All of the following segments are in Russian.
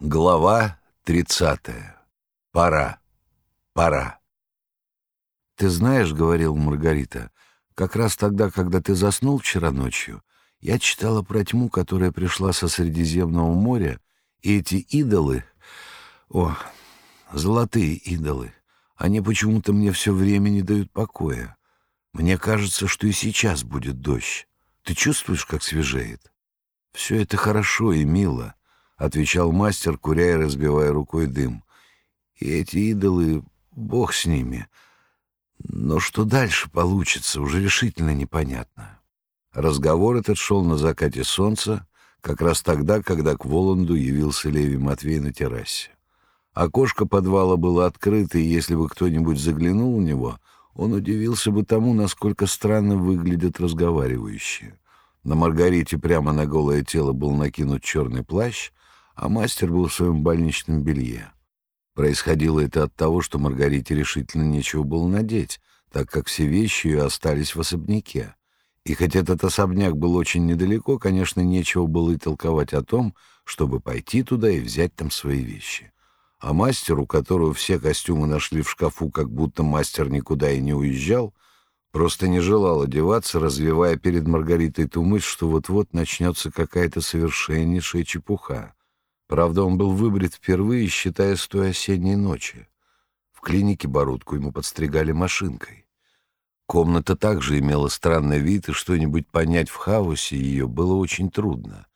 Глава тридцатая. Пора. Пора. «Ты знаешь, — говорил Маргарита, — как раз тогда, когда ты заснул вчера ночью, я читала про тьму, которая пришла со Средиземного моря, и эти идолы... О, золотые идолы! Они почему-то мне все время не дают покоя. Мне кажется, что и сейчас будет дождь. Ты чувствуешь, как свежеет? Все это хорошо и мило, — отвечал мастер, куря и разбивая рукой дым. «И эти идолы, бог с ними. Но что дальше получится, уже решительно непонятно». Разговор этот шел на закате солнца, как раз тогда, когда к Воланду явился Леви Матвей на террасе. Окошко подвала было открыто, и если бы кто-нибудь заглянул в него, он удивился бы тому, насколько странно выглядят разговаривающие. На Маргарите прямо на голое тело был накинут черный плащ, а мастер был в своем больничном белье. Происходило это от того, что Маргарите решительно нечего было надеть, так как все вещи ее остались в особняке. И хоть этот особняк был очень недалеко, конечно, нечего было и толковать о том, чтобы пойти туда и взять там свои вещи. А мастеру, которого все костюмы нашли в шкафу, как будто мастер никуда и не уезжал, просто не желал одеваться, развивая перед Маргаритой ту мысль, что вот-вот начнется какая-то совершеннейшая чепуха. Правда, он был выбрит впервые, считая с той осенней ночи. В клинике бородку ему подстригали машинкой. Комната также имела странный вид, и что-нибудь понять в хаосе ее было очень трудно.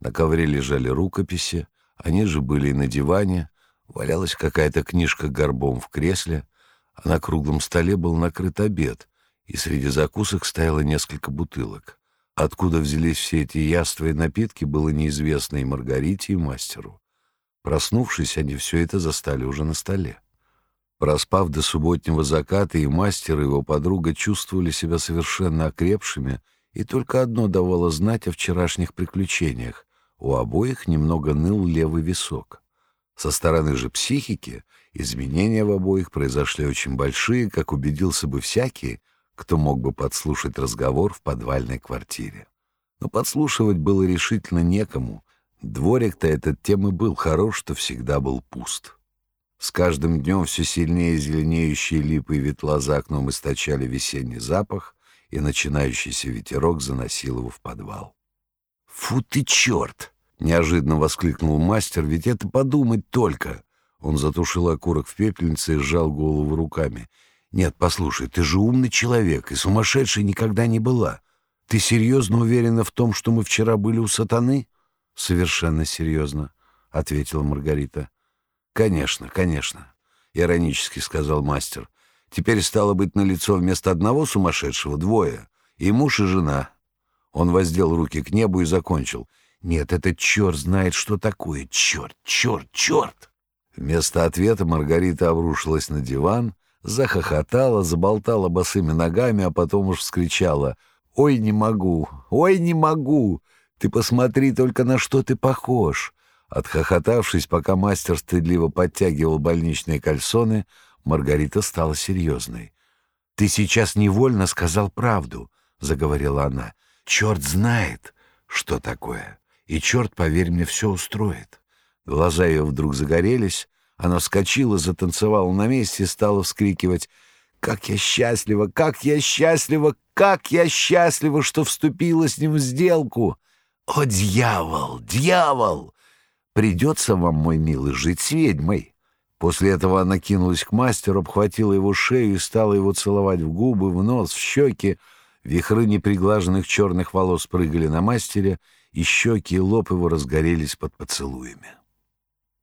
На ковре лежали рукописи, они же были и на диване, валялась какая-то книжка горбом в кресле, а на круглом столе был накрыт обед, и среди закусок стояло несколько бутылок. Откуда взялись все эти яства и напитки, было неизвестно и Маргарите, и мастеру. Проснувшись, они все это застали уже на столе. Проспав до субботнего заката, и мастер, и его подруга чувствовали себя совершенно окрепшими, и только одно давало знать о вчерашних приключениях. У обоих немного ныл левый висок. Со стороны же психики изменения в обоих произошли очень большие, как убедился бы всякий, кто мог бы подслушать разговор в подвальной квартире. Но подслушивать было решительно некому. Дворик-то этот тем и был хорош, что всегда был пуст. С каждым днем все сильнее зеленеющие липы и ветла за окном источали весенний запах, и начинающийся ветерок заносил его в подвал. «Фу ты черт!» — неожиданно воскликнул мастер, «ведь это подумать только!» Он затушил окурок в пепельнице и сжал голову руками — нет, послушай, ты же умный человек и сумасшедшей никогда не была. Ты серьезно уверена в том, что мы вчера были у сатаны? Совершенно серьезно, — ответила Маргарита. Конечно, конечно, — иронически сказал мастер. Теперь стало быть на лицо вместо одного сумасшедшего двое, и муж, и жена. Он воздел руки к небу и закончил. Нет, этот черт знает, что такое. Черт, черт, черт! Вместо ответа Маргарита обрушилась на диван — захохотала, заболтала босыми ногами, а потом уж вскричала «Ой, не могу! Ой, не могу! Ты посмотри только, на что ты похож!» Отхохотавшись, пока мастер стыдливо подтягивал больничные кальсоны, Маргарита стала серьезной. «Ты сейчас невольно сказал правду», — заговорила она. «Черт знает, что такое, и черт, поверь мне, все устроит». Глаза ее вдруг загорелись, она вскочила, затанцевала на месте и стала вскрикивать «Как я счастлива! Как я счастлива! Как я счастлива, что вступила с ним в сделку! О, дьявол! Дьявол! Придется вам, мой милый, жить с ведьмой!» После этого она кинулась к мастеру, обхватила его шею и стала его целовать в губы, в нос, в щеки. Вихры неприглаженных черных волос прыгали на мастере, и щеки и лоб его разгорелись под поцелуями.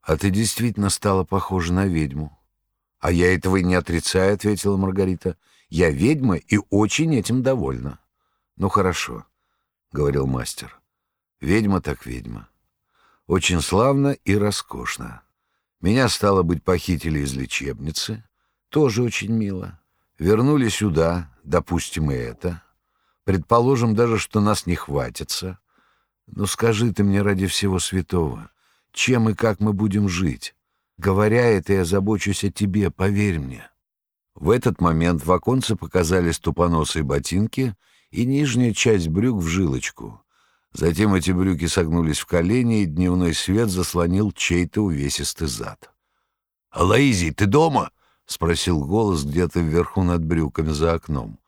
«А ты действительно стала похожа на ведьму». «А я этого и не отрицаю», — ответила Маргарита. «Я ведьма и очень этим довольна». «Ну, хорошо», — говорил мастер. «Ведьма так ведьма. Очень славно и роскошно. Меня, стало быть, похитили из лечебницы. Тоже очень мило. Вернули сюда, допустим, и это. Предположим даже, что нас не хватится. Но скажи ты мне ради всего святого, чем и как мы будем жить. Говоря это, я забочусь о тебе, поверь мне». В этот момент в оконце показались тупоносые ботинки и нижняя часть брюк в жилочку. Затем эти брюки согнулись в колени, и дневной свет заслонил чей-то увесистый зад. «Алаизий, ты дома?» — спросил голос где-то вверху над брюками за окном.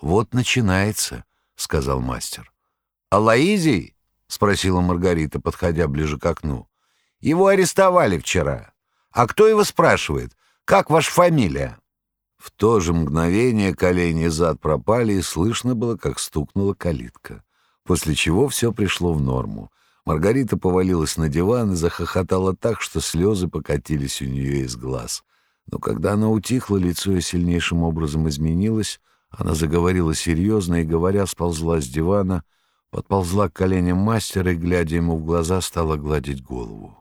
«Вот начинается», — сказал мастер. «Алаизий?» — спросила Маргарита, подходя ближе к окну. «Его арестовали вчера. А кто его спрашивает? Как ваша фамилия?» В то же мгновение колени и зад пропали, и слышно было, как стукнула калитка после чего все пришло в норму. Маргарита повалилась на диван и захохотала так, что слезы покатились у нее из глаз. Но когда она утихла, лицо ее сильнейшим образом изменилось, она заговорила серьезно и, говоря, сползла с дивана, подползла к коленям мастера и, глядя ему в глаза, стала гладить голову.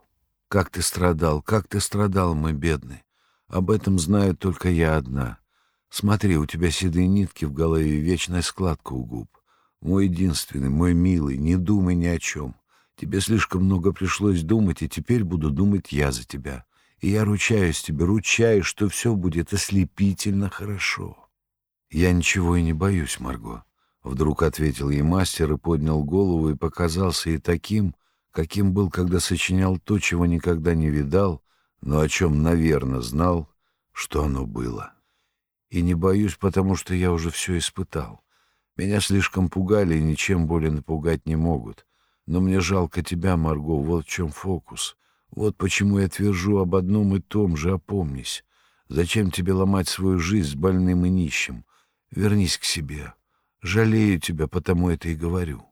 «Как ты страдал, как ты страдал, мой бедный! Об этом знаю только я одна. Смотри, у тебя седые нитки в голове и вечная складка у губ. Мой единственный, мой милый, не думай ни о чем. Тебе слишком много пришлось думать, и теперь буду думать я за тебя. И я ручаюсь тебе, ручаюсь, что все будет ослепительно хорошо. Я ничего и не боюсь, Марго. Вдруг ответил ей мастер и поднял голову и показался и таким, каким был, когда сочинял то, чего никогда не видал, но о чем, наверное, знал, что оно было. И не боюсь, потому что я уже все испытал. Меня слишком пугали и ничем более напугать не могут. Но мне жалко тебя, Марго, вот в чем фокус. Вот почему я твержу об одном и том же, опомнись. Зачем тебе ломать свою жизнь с больным и нищим? Вернись к себе. Жалею тебя, потому это и говорю.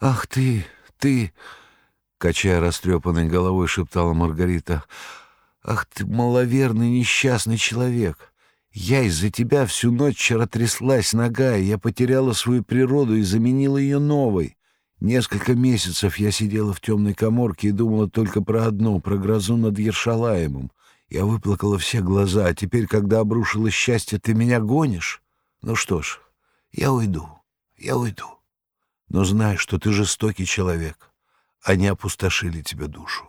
Ах ты, ты, качая растрепанной головой, шептала Маргарита. Ах ты, маловерный несчастный человек. Я из-за тебя всю ночь вчера тряслась нога, и я потеряла свою природу и заменила ее новой. Несколько месяцев я сидела в темной коморке и думала только про одно, про грозу над Ершалаемом. Я выплакала все глаза, а теперь, когда обрушилось счастье, ты меня гонишь? Ну что ж, я уйду, я уйду. Но знай, что ты жестокий человек. Они опустошили тебе душу.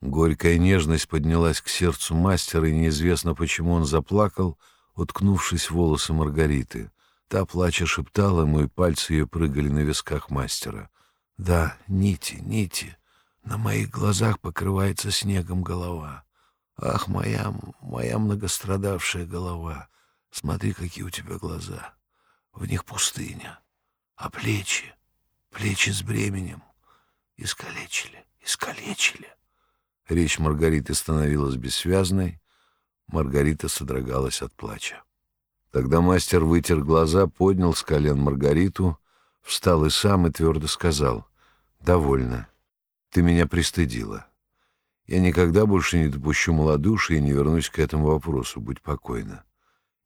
Горькая нежность поднялась к сердцу мастера, и неизвестно, почему он заплакал, уткнувшись в волосы Маргариты. Та, плача, шептала ему, и пальцы ее прыгали на висках мастера. «Да, нити, нити. На моих глазах покрывается снегом голова. Ах, моя, моя многострадавшая голова! Смотри, какие у тебя глаза. В них пустыня. А плечи, плечи с бременем. Искалечили, искалечили». Речь Маргариты становилась бессвязной. Маргарита содрогалась от плача. Тогда мастер вытер глаза, поднял с колен Маргариту, встал и сам и твердо сказал, «Довольно. Ты меня пристыдила. Я никогда больше не допущу малодушия и не вернусь к этому вопросу, будь покойна.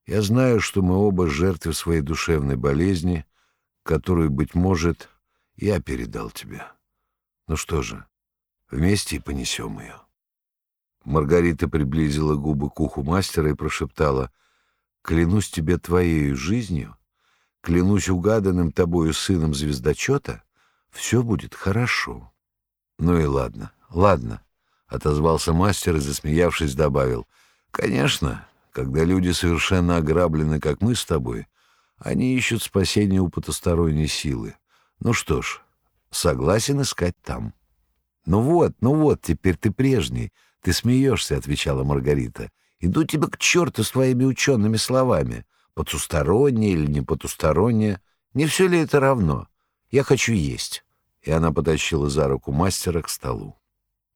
Я знаю, что мы оба жертвы своей душевной болезни, которую, быть может, я передал тебе. Ну что же, Вместе и понесем ее. Маргарита приблизила губы к уху мастера и прошептала, «Клянусь тебе твоей жизнью, клянусь угаданным тобою сыном звездочета, все будет хорошо». «Ну и ладно, ладно», — отозвался мастер и, засмеявшись, добавил, «Конечно, когда люди совершенно ограблены, как мы с тобой, они ищут спасения у потусторонней силы. Ну что ж, согласен искать там». «Ну вот, ну вот, теперь ты прежний. Ты смеешься», — отвечала Маргарита. «Иду тебе к черту с твоими учеными словами. Потустороннее или не потустороннее. Не все ли это равно? Я хочу есть». И она потащила за руку мастера к столу.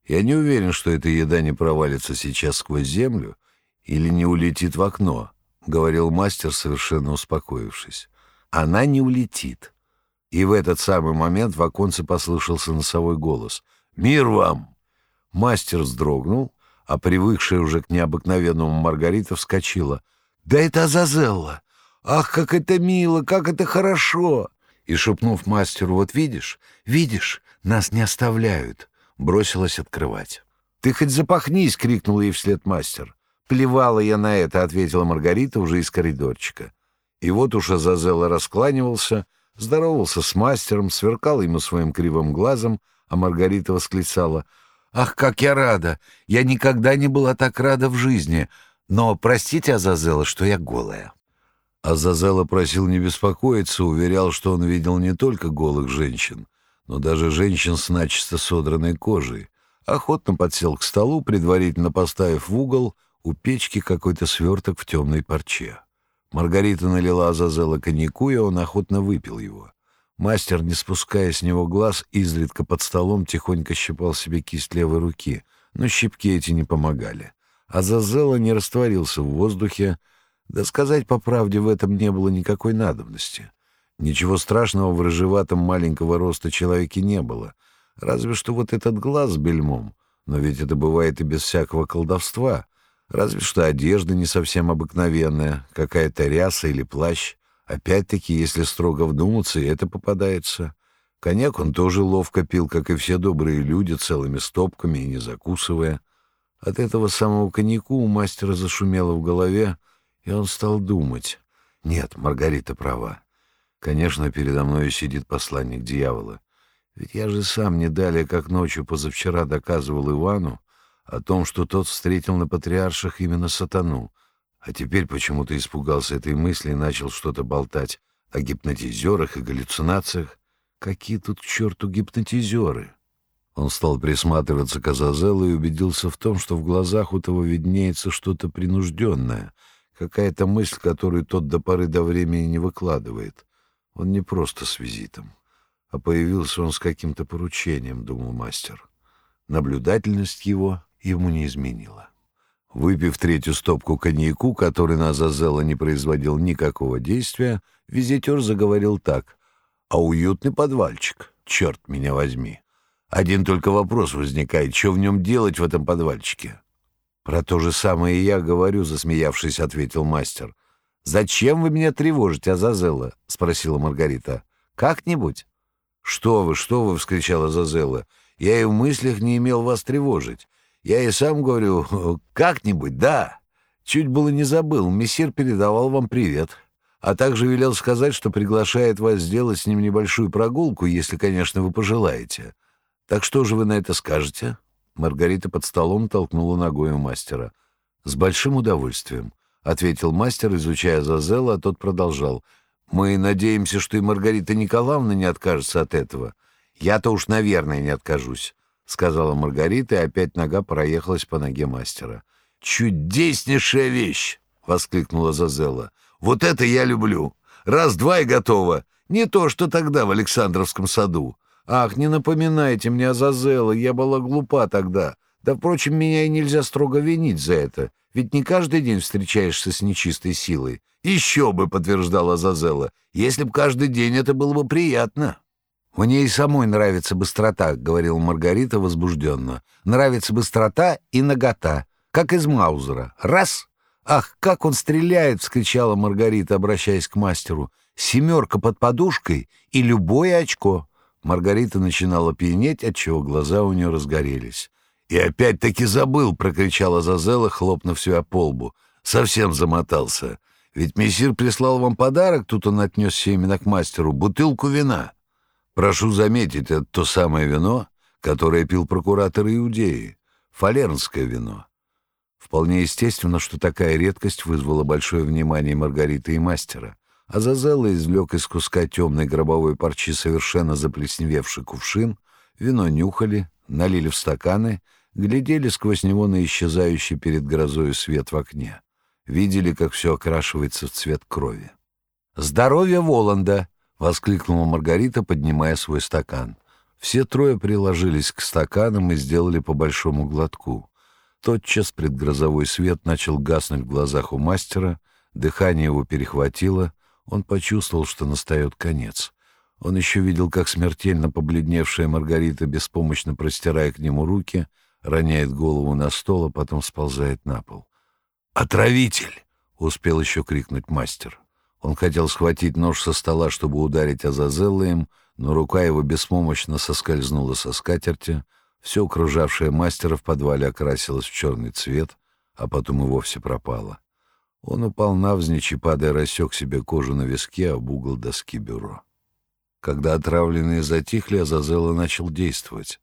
«Я не уверен, что эта еда не провалится сейчас сквозь землю или не улетит в окно», — говорил мастер, совершенно успокоившись. «Она не улетит». И в этот самый момент в оконце послышался носовой голос — «Мир вам!» Мастер вздрогнул, а привыкшая уже к необыкновенному Маргарита вскочила. «Да это Азазелла! Ах, как это мило, как это хорошо!» И, шепнув мастеру, «Вот видишь, видишь, нас не оставляют!» бросилась открывать. «Ты хоть запахнись!» — крикнул ей вслед мастер. «Плевала я на это!» — ответила Маргарита уже из коридорчика. И вот уж Азазелла раскланивался, здоровался с мастером, сверкал ему своим кривым глазом, а Маргарита восклицала. «Ах, как я рада! Я никогда не была так рада в жизни! Но простите, Азазела, что я голая». Азазела просил не беспокоиться, уверял, что он видел не только голых женщин, но даже женщин с начисто содранной кожей, охотно подсел к столу, предварительно поставив в угол у печки какой-то сверток в темной парче. Маргарита налила Азазела коньяку, и он охотно выпил его. Мастер, не спуская с него глаз, изредка под столом тихонько щипал себе кисть левой руки, но щипки эти не помогали. Азазела не растворился в воздухе, да сказать по правде в этом не было никакой надобности. Ничего страшного в рыжеватом маленького роста человеке не было, разве что вот этот глаз бельмом, но ведь это бывает и без всякого колдовства, разве что одежда не совсем обыкновенная, какая-то ряса или плащ. Опять-таки, если строго вдуматься, это попадается. Коньяк он тоже ловко пил, как и все добрые люди, целыми стопками и не закусывая. От этого самого коньяку у мастера зашумело в голове, и он стал думать. Нет, Маргарита права. Конечно, передо мной сидит посланник дьявола. Ведь я же сам не далее, как ночью позавчера доказывал Ивану о том, что тот встретил на патриарших именно сатану, а теперь почему-то испугался этой мысли и начал что-то болтать о гипнотизерах и галлюцинациях. Какие тут к черту гипнотизеры? Он стал присматриваться к Азазелу и убедился в том, что в глазах у того виднеется что-то принужденное, какая-то мысль, которую тот до поры до времени не выкладывает. Он не просто с визитом, а появился он с каким-то поручением, думал мастер. Наблюдательность его ему не изменила. Выпив третью стопку коньяку, который на Азазела не производил никакого действия, визитер заговорил так. «А уютный подвальчик, черт меня возьми. Один только вопрос возникает, что в нем делать в этом подвальчике?» «Про то же самое я говорю», — засмеявшись, ответил мастер. «Зачем вы меня тревожите, Азазела?» — спросила Маргарита. «Как-нибудь?» «Что вы, что вы!» — вскричала Азазела. «Я и в мыслях не имел вас тревожить. Я и сам говорю, как-нибудь, да. Чуть было не забыл, мессир передавал вам привет. А также велел сказать, что приглашает вас сделать с ним небольшую прогулку, если, конечно, вы пожелаете. Так что же вы на это скажете?» Маргарита под столом толкнула ногой у мастера. «С большим удовольствием», — ответил мастер, изучая Зазела, а тот продолжал. «Мы надеемся, что и Маргарита Николаевна не откажется от этого. Я-то уж, наверное, не откажусь. — сказала Маргарита, и опять нога проехалась по ноге мастера. «Чудеснейшая вещь!» — воскликнула Зазелла. «Вот это я люблю! Раз-два и готово! Не то, что тогда в Александровском саду! Ах, не напоминайте мне о Зазелле, я была глупа тогда. Да, впрочем, меня и нельзя строго винить за это, ведь не каждый день встречаешься с нечистой силой. Еще бы, — подтверждала Зазелла, — если б каждый день это было бы приятно». «Мне и самой нравится быстрота», — говорила Маргарита возбужденно. «Нравится быстрота и нагота, как из Маузера. Раз! Ах, как он стреляет!» — вскричала Маргарита, обращаясь к мастеру. «Семерка под подушкой и любое очко». Маргарита начинала пьянеть, отчего глаза у нее разгорелись. «И опять-таки забыл!» — прокричала Зазела, хлопнув себя по лбу. «Совсем замотался. Ведь мессир прислал вам подарок, тут он отнесся именно к мастеру, бутылку вина». Прошу заметить, это то самое вино, которое пил прокуратор Иудеи, фалернское вино. Вполне естественно, что такая редкость вызвала большое внимание Маргариты и мастера. Азазелла извлек из куска темной гробовой парчи совершенно заплесневевший кувшин, вино нюхали, налили в стаканы, глядели сквозь него на исчезающий перед грозой свет в окне. Видели, как все окрашивается в цвет крови. «Здоровье Воланда!» — воскликнула Маргарита, поднимая свой стакан. Все трое приложились к стаканам и сделали по большому глотку. Тотчас предгрозовой свет начал гаснуть в глазах у мастера, дыхание его перехватило, он почувствовал, что настает конец. Он еще видел, как смертельно побледневшая Маргарита, беспомощно простирая к нему руки, роняет голову на стол, а потом сползает на пол. «Отравитель!» — успел еще крикнуть мастер. Он хотел схватить нож со стола, чтобы ударить Азазелла им, но рука его беспомощно соскользнула со скатерти, все окружавшее мастера в подвале окрасилось в черный цвет, а потом и вовсе пропало. Он упал навзничь и, падая, рассек себе кожу на виске об угол доски бюро. Когда отравленные затихли, Азазелла начал действовать.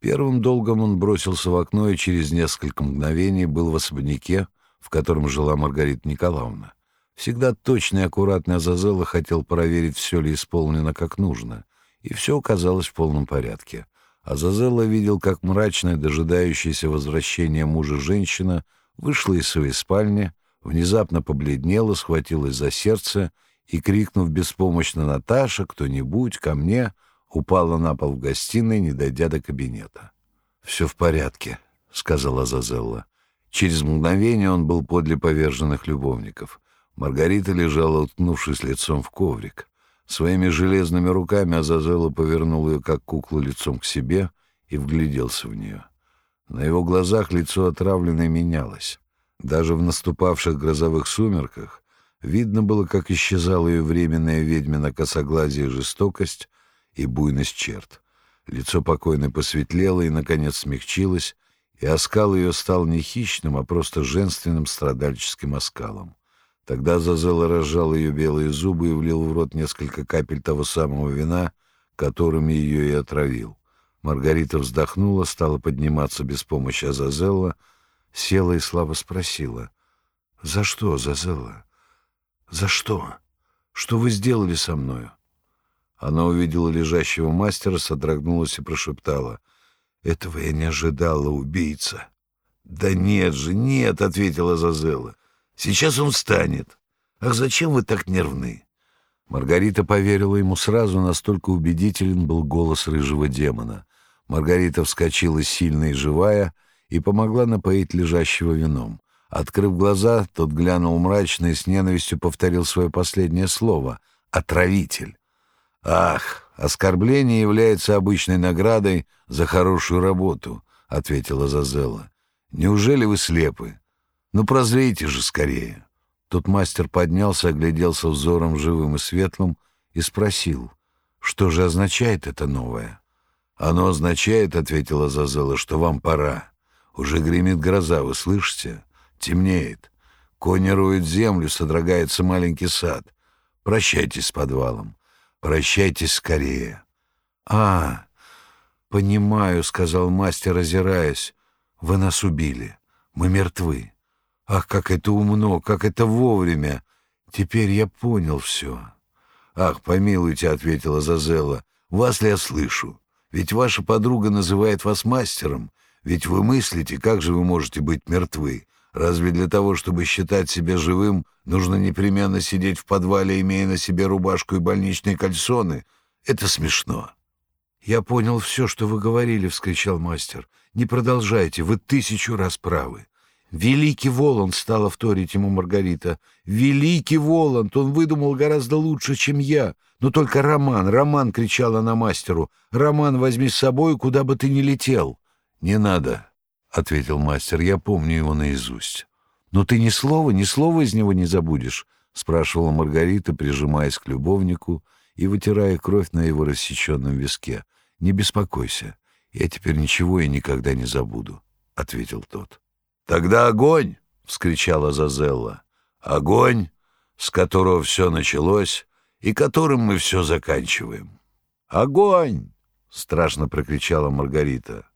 Первым долгом он бросился в окно и через несколько мгновений был в особняке, в котором жила Маргарита Николаевна. Всегда точный и аккуратный Азазелла хотел проверить, все ли исполнено как нужно, и все оказалось в полном порядке. Азазелла видел, как мрачная, дожидающаяся возвращения мужа женщина вышла из своей спальни, внезапно побледнела, схватилась за сердце и, крикнув беспомощно «Наташа, кто-нибудь, ко мне!», упала на пол в гостиной, не дойдя до кабинета. «Все в порядке», — сказала Азазелла. Через мгновение он был подле поверженных любовников. Маргарита лежала, уткнувшись лицом в коврик. Своими железными руками Азазелла повернул ее, как куклу, лицом к себе и вгляделся в нее. На его глазах лицо отравленное менялось. Даже в наступавших грозовых сумерках видно было, как исчезала ее временная ведьмина косоглазие жестокость и буйность черт. Лицо покойно посветлело и, наконец, смягчилось, и оскал ее стал не хищным, а просто женственным страдальческим оскалом. Тогда Зазела разжал ее белые зубы и влил в рот несколько капель того самого вина, которым ее и отравил. Маргарита вздохнула, стала подниматься без помощи Азазелла, села и слабо спросила. «За что, Зазелла? За что? Что вы сделали со мною?» Она увидела лежащего мастера, содрогнулась и прошептала. «Этого я не ожидала, убийца». «Да нет же, нет», — ответила Зазела. Сейчас он встанет. Ах, зачем вы так нервны?» Маргарита поверила ему сразу, настолько убедителен был голос рыжего демона. Маргарита вскочила сильная и живая и помогла напоить лежащего вином. Открыв глаза, тот глянул мрачно и с ненавистью повторил свое последнее слово — «отравитель». «Ах, оскорбление является обычной наградой за хорошую работу», — ответила Зазела. «Неужели вы слепы? Ну, прозрейте же скорее. Тут мастер поднялся, огляделся взором живым и светлым и спросил, что же означает это новое? «Оно означает, — ответила Зазела, — что вам пора. Уже гремит гроза, вы слышите? Темнеет. Кони роют землю, содрогается маленький сад. Прощайтесь с подвалом. Прощайтесь скорее». «А, понимаю, — сказал мастер, озираясь, — вы нас убили. Мы мертвы. Ах, как это умно, как это вовремя! Теперь я понял все. Ах, помилуйте, — ответила Зазела, — вас ли я слышу? Ведь ваша подруга называет вас мастером. Ведь вы мыслите, как же вы можете быть мертвы? Разве для того, чтобы считать себя живым, нужно непременно сидеть в подвале, имея на себе рубашку и больничные кальсоны? Это смешно. «Я понял все, что вы говорили», — вскричал мастер. «Не продолжайте, вы тысячу раз правы. «Великий Воланд!» — стала вторить ему Маргарита. «Великий Воланд! Он выдумал гораздо лучше, чем я. Но только Роман, Роман!» — кричала на мастеру. «Роман, возьми с собой, куда бы ты ни летел!» «Не надо!» — ответил мастер. «Я помню его наизусть». «Но ты ни слова, ни слова из него не забудешь?» — спрашивала Маргарита, прижимаясь к любовнику и вытирая кровь на его рассеченном виске. «Не беспокойся, я теперь ничего и никогда не забуду», — ответил тот. «Тогда огонь!» — вскричала Зазелла. «Огонь, с которого все началось и которым мы все заканчиваем». «Огонь!» — страшно прокричала Маргарита.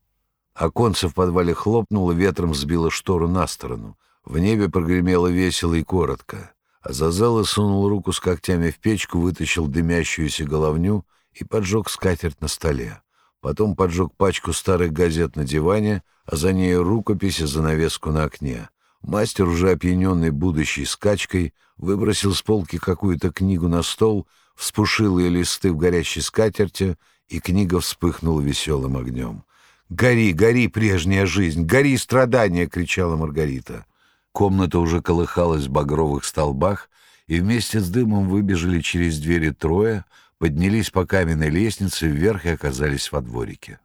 Оконце в подвале хлопнуло, ветром сбило штору на сторону. В небе прогремело весело и коротко. Азазелла сунул руку с когтями в печку, вытащил дымящуюся головню и поджег скатерть на столе. Потом поджег пачку старых газет на диване, а за ней рукопись и занавеску на окне. Мастер, уже опьяненный будущей скачкой, выбросил с полки какую-то книгу на стол, вспушил ее листы в горящей скатерти, и книга вспыхнула веселым огнем. «Гори, гори, прежняя жизнь! Гори, страдания!» — кричала Маргарита. Комната уже колыхалась в багровых столбах, и вместе с дымом выбежали через двери трое, поднялись по каменной лестнице вверх и оказались во дворике.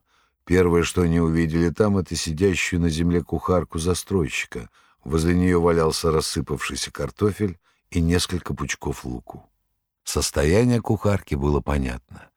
Первое, что они увидели там, это сидящую на земле кухарку застройщика. Возле нее валялся рассыпавшийся картофель и несколько пучков луку. Состояние кухарки было понятно.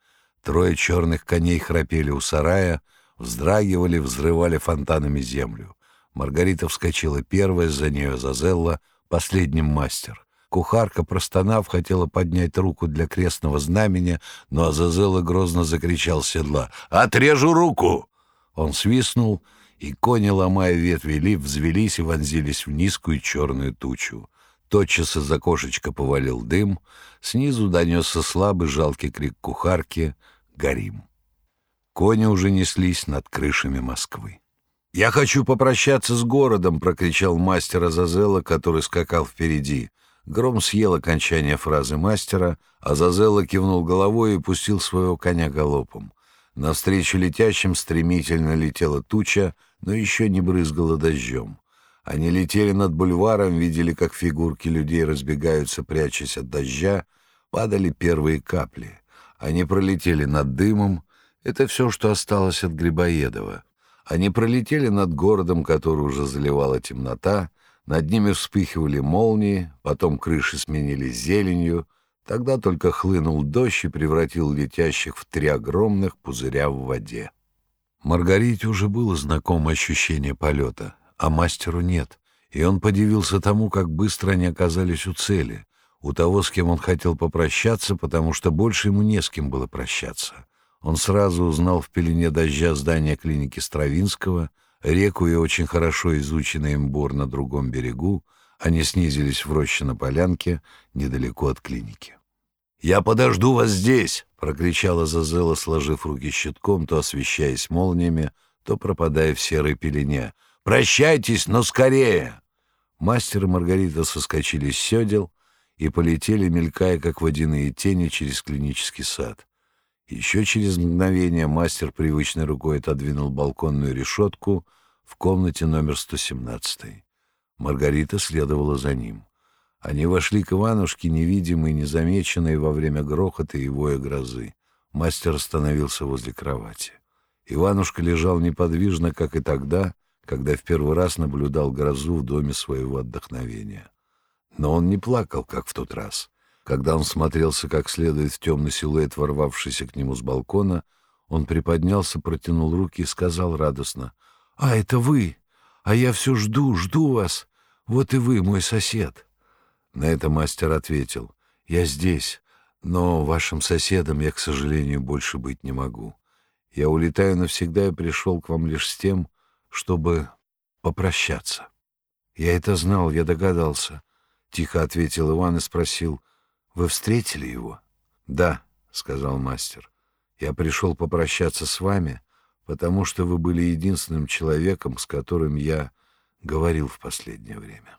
Трое черных коней храпели у сарая, вздрагивали, взрывали фонтанами землю. Маргарита вскочила первая, за нее Зазелла, последним мастер. Кухарка, простонав, хотела поднять руку для крестного знамения, но Азазела грозно закричал седла «Отрежу руку!» Он свистнул, и кони, ломая ветви лип, взвелись и вонзились в низкую черную тучу. Тотчас из окошечка повалил дым, снизу донесся слабый жалкий крик кухарки горим. Кони уже неслись над крышами Москвы. «Я хочу попрощаться с городом!» — прокричал мастер Азазела, который скакал впереди. Гром съел окончание фразы мастера, а Азазела кивнул головой и пустил своего коня галопом. Навстречу летящим стремительно летела туча, но еще не брызгала дождем. Они летели над бульваром, видели, как фигурки людей разбегаются, прячась от дождя, падали первые капли. Они пролетели над дымом. Это все, что осталось от Грибоедова. Они пролетели над городом, который уже заливала темнота, над ними вспыхивали молнии, потом крыши сменились зеленью, тогда только хлынул дождь и превратил летящих в три огромных пузыря в воде. Маргарите уже было знакомо ощущение полета, а мастеру нет, и он подивился тому, как быстро они оказались у цели, у того, с кем он хотел попрощаться, потому что больше ему не с кем было прощаться. Он сразу узнал в пелене дождя здание клиники Стравинского, реку и очень хорошо изученный им бор на другом берегу, они снизились в роще на полянке недалеко от клиники. «Я подожду вас здесь!» — прокричала Зазела, сложив руки щитком, то освещаясь молниями, то пропадая в серой пелене. «Прощайтесь, но скорее!» Мастер и Маргарита соскочили с седел и полетели, мелькая, как водяные тени, через клинический сад. Еще через мгновение мастер привычной рукой отодвинул балконную решетку в комнате номер 117. Маргарита следовала за ним. Они вошли к Иванушке, невидимые, незамеченные во время грохота и воя грозы. Мастер остановился возле кровати. Иванушка лежал неподвижно, как и тогда, когда в первый раз наблюдал грозу в доме своего отдохновения. Но он не плакал, как в тот раз. Когда он смотрелся как следует в темный силуэт, ворвавшийся к нему с балкона, он приподнялся, протянул руки и сказал радостно, «А, это вы! А я все жду, жду вас! Вот и вы, мой сосед!» На это мастер ответил, «Я здесь, но вашим соседом я, к сожалению, больше быть не могу. Я улетаю навсегда и пришел к вам лишь с тем, чтобы попрощаться». «Я это знал, я догадался», — тихо ответил Иван и спросил, «Вы встретили его?» «Да», — сказал мастер. «Я пришел попрощаться с вами, потому что вы были единственным человеком, с которым я говорил в последнее время».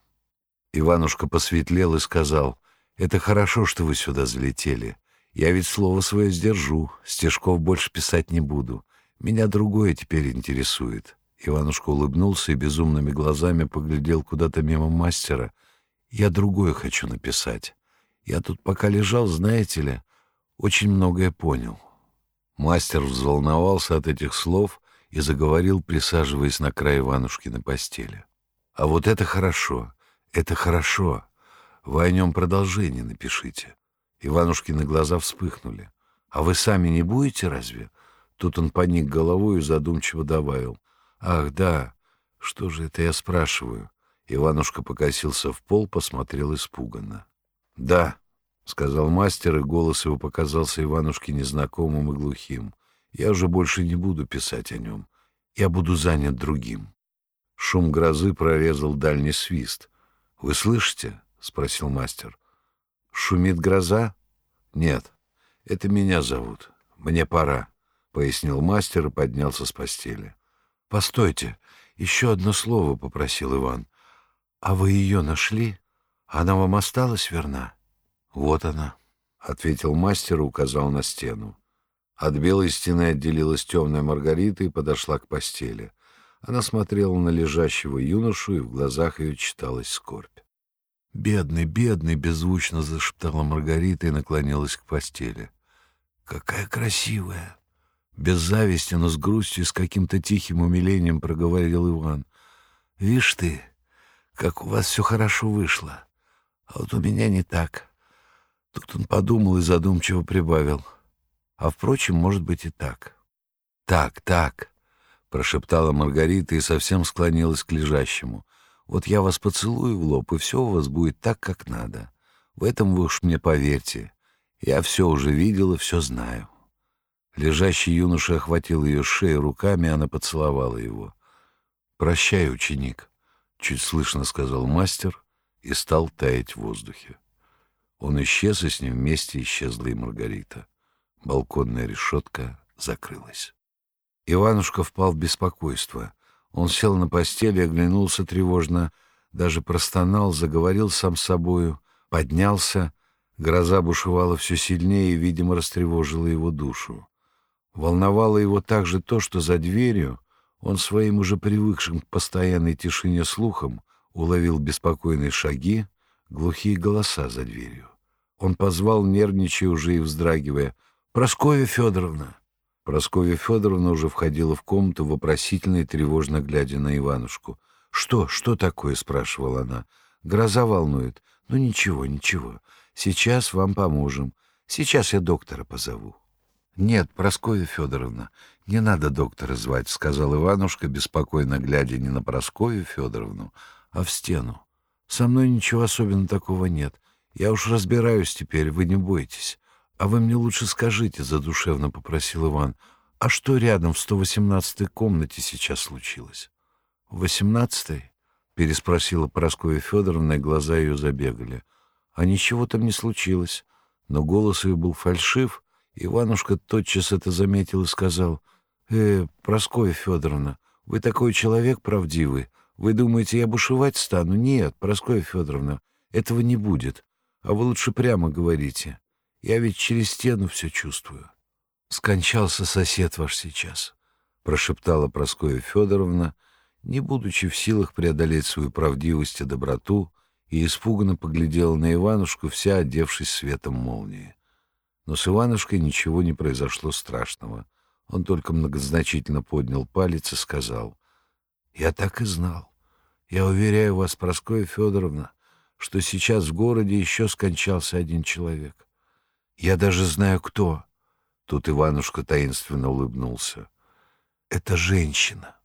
Иванушка посветлел и сказал, «Это хорошо, что вы сюда залетели. Я ведь слово свое сдержу, стежков больше писать не буду. Меня другое теперь интересует». Иванушка улыбнулся и безумными глазами поглядел куда-то мимо мастера. «Я другое хочу написать. Я тут пока лежал, знаете ли, очень многое понял». Мастер взволновался от этих слов и заговорил, присаживаясь на край Иванушки на постели. «А вот это хорошо. Это хорошо. Вы о нем продолжение напишите. Иванушкины глаза вспыхнули. А вы сами не будете разве? Тут он поник головой и задумчиво добавил. Ах, да. Что же это я спрашиваю? Иванушка покосился в пол, посмотрел испуганно. Да, сказал мастер, и голос его показался Иванушке незнакомым и глухим. Я уже больше не буду писать о нем. Я буду занят другим. Шум грозы прорезал дальний свист. «Вы слышите?» — спросил мастер. «Шумит гроза?» «Нет, это меня зовут. Мне пора», — пояснил мастер и поднялся с постели. «Постойте, еще одно слово», — попросил Иван. «А вы ее нашли? Она вам осталась верна?» «Вот она», — ответил мастер и указал на стену. От белой стены отделилась темная Маргарита и подошла к постели. Она смотрела на лежащего юношу, и в глазах ее читалась скорбь. «Бедный, бедный!» — беззвучно зашептала Маргарита и наклонилась к постели. «Какая красивая!» Без зависти, но с грустью, с каким-то тихим умилением проговорил Иван. «Вишь ты, как у вас все хорошо вышло, а вот у меня не так». Тут он подумал и задумчиво прибавил. «А, впрочем, может быть и так». «Так, так», прошептала Маргарита и совсем склонилась к лежащему. «Вот я вас поцелую в лоб, и все у вас будет так, как надо. В этом вы уж мне поверьте. Я все уже видела, все знаю». Лежащий юноша охватил ее шею руками, она поцеловала его. «Прощай, ученик», — чуть слышно сказал мастер и стал таять в воздухе. Он исчез, и с ним вместе исчезла и Маргарита. Балконная решетка закрылась. Иванушка впал в беспокойство. Он сел на постели, оглянулся тревожно, даже простонал, заговорил сам с собою, поднялся. Гроза бушевала все сильнее и, видимо, растревожила его душу. Волновало его также то, что за дверью он своим уже привыкшим к постоянной тишине слухом уловил беспокойные шаги, глухие голоса за дверью. Он позвал, нервничая уже и вздрагивая, «Прасковья Федоровна!» Прасковья Федоровна уже входила в комнату, вопросительно и тревожно глядя на Иванушку. «Что? Что такое?» — спрашивала она. «Гроза волнует. Ну ничего, ничего. Сейчас вам поможем. Сейчас я доктора позову». «Нет, Прасковья Федоровна, не надо доктора звать», — сказал Иванушка, беспокойно глядя не на Прасковью Федоровну, а в стену. «Со мной ничего особенного такого нет. Я уж разбираюсь теперь, вы не бойтесь. А вы мне лучше скажите», — задушевно попросил Иван, «а что рядом в 118-й комнате сейчас случилось?» «В 18-й?» — переспросила Прасковья Федоровна, и глаза ее забегали. «А ничего там не случилось». Но голос ее был фальшив, Иванушка тотчас это заметил и сказал, «Э, Прасковья Федоровна, вы такой человек правдивый. Вы думаете, я бушевать стану? Нет, Прасковья Федоровна, этого не будет. А вы лучше прямо говорите. Я ведь через стену все чувствую». «Скончался сосед ваш сейчас», — прошептала Прасковья Федоровна, не будучи в силах преодолеть свою правдивость и доброту, и испуганно поглядела на Иванушку, вся одевшись светом молнии. Но с Иванушкой ничего не произошло страшного. Он только многозначительно поднял палец и сказал, «Я так и знал. Я уверяю вас, Проскоя Федоровна, что сейчас в городе еще скончался один человек. Я даже знаю, кто». Тут Иванушка таинственно улыбнулся. «Это женщина».